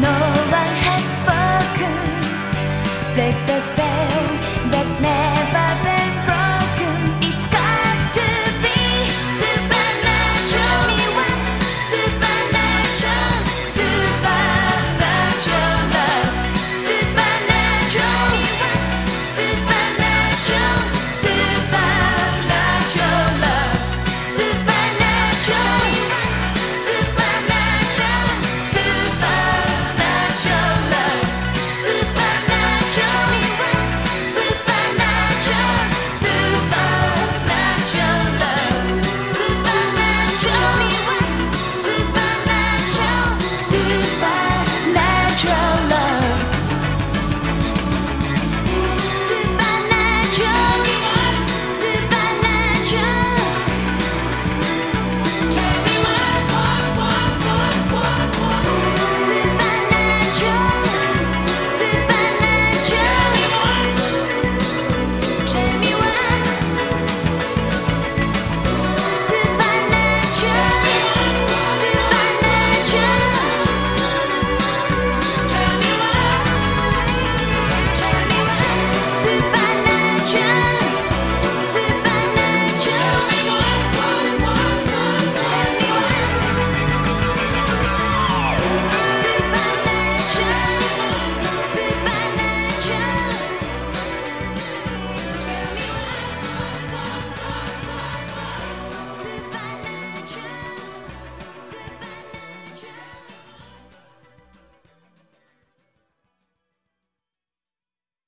no